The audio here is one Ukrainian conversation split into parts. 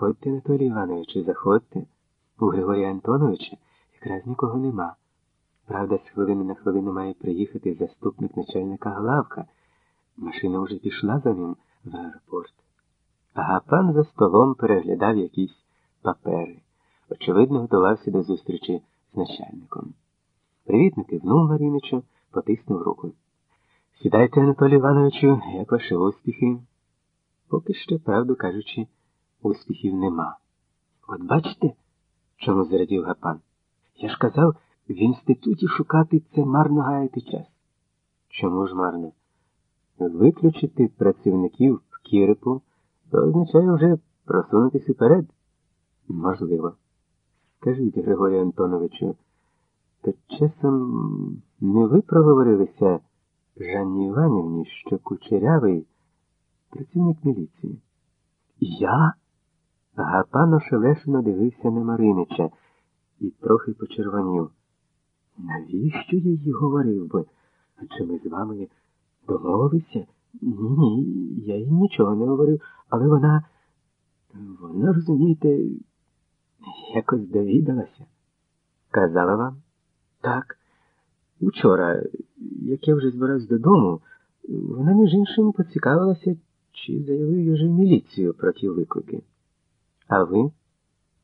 Заходьте, Анатолій Івановичу, заходьте. У Григорія Антоновича якраз нікого нема. Правда, з хвилини на хвилину має приїхати заступник начальника главка. Машина вже пішла за ним в аеропорт. А пан за столом переглядав якісь папери. Очевидно, готувався до зустрічі з начальником. Привітно кивнув Маріничу, потиснув руку. Сідайте, Анатолій Івановичу, як ваші успіхи? Поки що, правду кажучи, успіхів нема. От бачите, чому зрадів Гапан? Я ж казав, в інституті шукати це марно гаяти час. Чому ж марно? Виключити працівників в Кірипу, означає вже просунутися вперед. Можливо. Скажіть, Григорію Антоновичу, то часом не ви проговорилися Жанні Іванівні, що кучерявий працівник міліції? Я? Гапан ошелешено дивився на Маринича і трохи почервонів. Навіщо я їй говорив би? Чи ми з вами домовилися? Ні, ні, я їй нічого не говорив, але вона, вона, розумієте, якось довідалася. Казала вам? Так. Учора, як я вже збирався додому, вона, між іншим, поцікавилася, чи заявив я вже міліцію про ті виклики. А ви?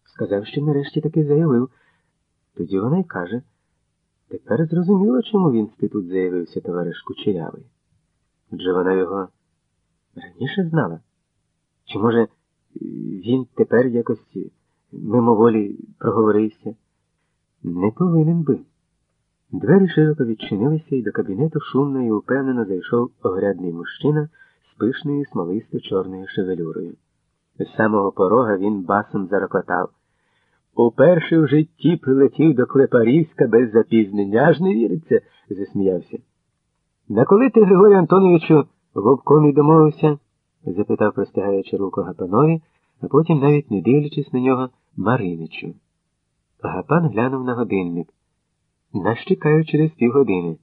Сказав, що нарешті таки заявив. Тоді вона й каже. Тепер зрозуміло, чому в інститут заявився товариш Кучерявий. Адже вона його раніше знала? Чи, може, він тепер якось мимоволі проговорився? Не повинен би. Двері широко відчинилися, і до кабінету шумно і упевнено зайшов огрядний мужчина з пишною смолисто чорною шевелюрою. З самого порога він басом зарокотав. Уперше в житті прилетів до Клепарівська без запізнення, аж не віриться, засміявся. На коли ти, Григорію Антоновичу, в обкомі домовився? запитав, простягаючи руку Гапанові, а потім, навіть не дивлячись на нього, Мариничу. Гапан глянув на годинник. Нас чекають через півгодини.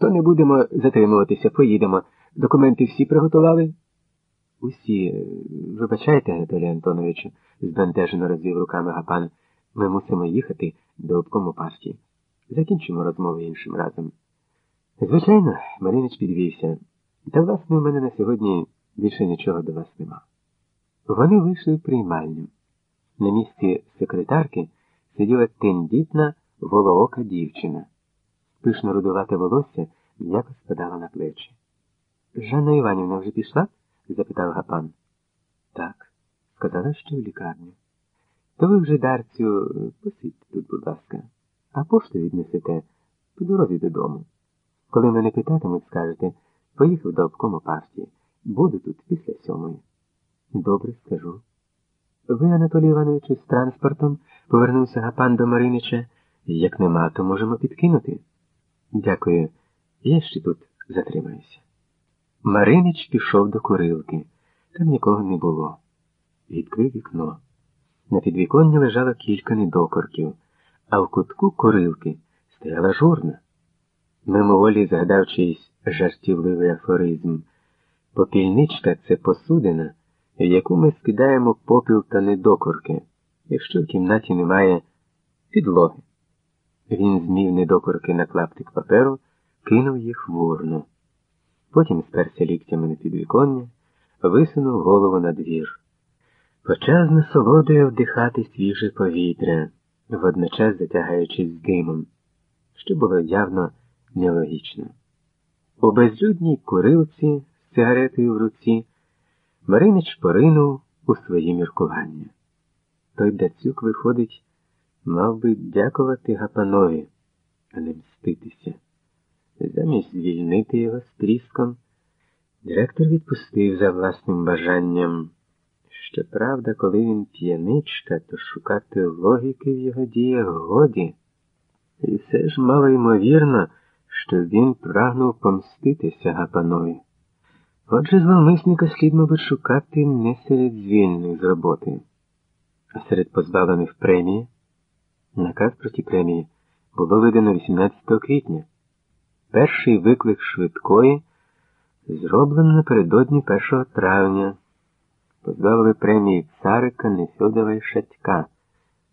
То не будемо затримуватися, поїдемо. Документи всі приготували? Усі, вибачайте, Анатолій Антоновичу, збентежено розвів руками Гапан. Ми мусимо їхати до обкому партії. Закінчимо розмову іншим разом. Звичайно, Маринич підвівся. Та, власне, у мене на сьогодні більше нічого до вас нема. Вони вийшли в приймальню. На місці секретарки сиділа тендітна волоока дівчина. Пишно рудувате волосся м'яко спадало на плечі. Жанна Іванівна вже пішла? Запитав Гапан. Так, сказала, що в лікарню. То ви вже, Дарцю, посидьте тут, будь ласка, а пошту віднесете по дорозі додому. Коли мене питатимуть, скажете, поїхав до обкому партії. Буду тут після сьомої. Добре, скажу. Ви, Анатолій Івановичу, з транспортом повернувся Гапан до Маринича. Як нема, то можемо підкинути. Дякую. Я ще тут затримаюся. Маринич пішов до курилки. Там нікого не було. Відкрив вікно. На підвіконні лежало кілька недокорків, а в кутку курилки стояла журна. Мимоволі згадав чийсь жартівливий афоризм. Попільничка це посудина, в яку ми скидаємо попіл та недокорки, якщо в кімнаті немає підлоги. Він змів недокорки на клаптик паперу, кинув їх в урну. Потім сперся ліктями на підвіконня, висунув голову на двір. Почав з насолодою вдихати свіже повітря, водночас затягаючись з димом, що було явно нелогічно. У безлюдній курилці з сигаретою в руці Маринич поринув у свої міркування. Той дацюк, виходить, мав би дякувати Гапанові, а не мститися. Замість звільнити його з тріском, директор відпустив за власним бажанням. Щоправда, коли він п'яничка, то шукати логіки в його діях годі. І все ж мало ймовірно, що він прагнув помститися Гапанові. Отже, зловмисника слід, мабуть, шукати не серед звільних з роботи, а серед позбавлених премії. Наказ про ті премії було видано 18 квітня. Перший виклик швидкої зроблено напередодні 1 травня. позбавили премії Царика, Несюдова і Шатька.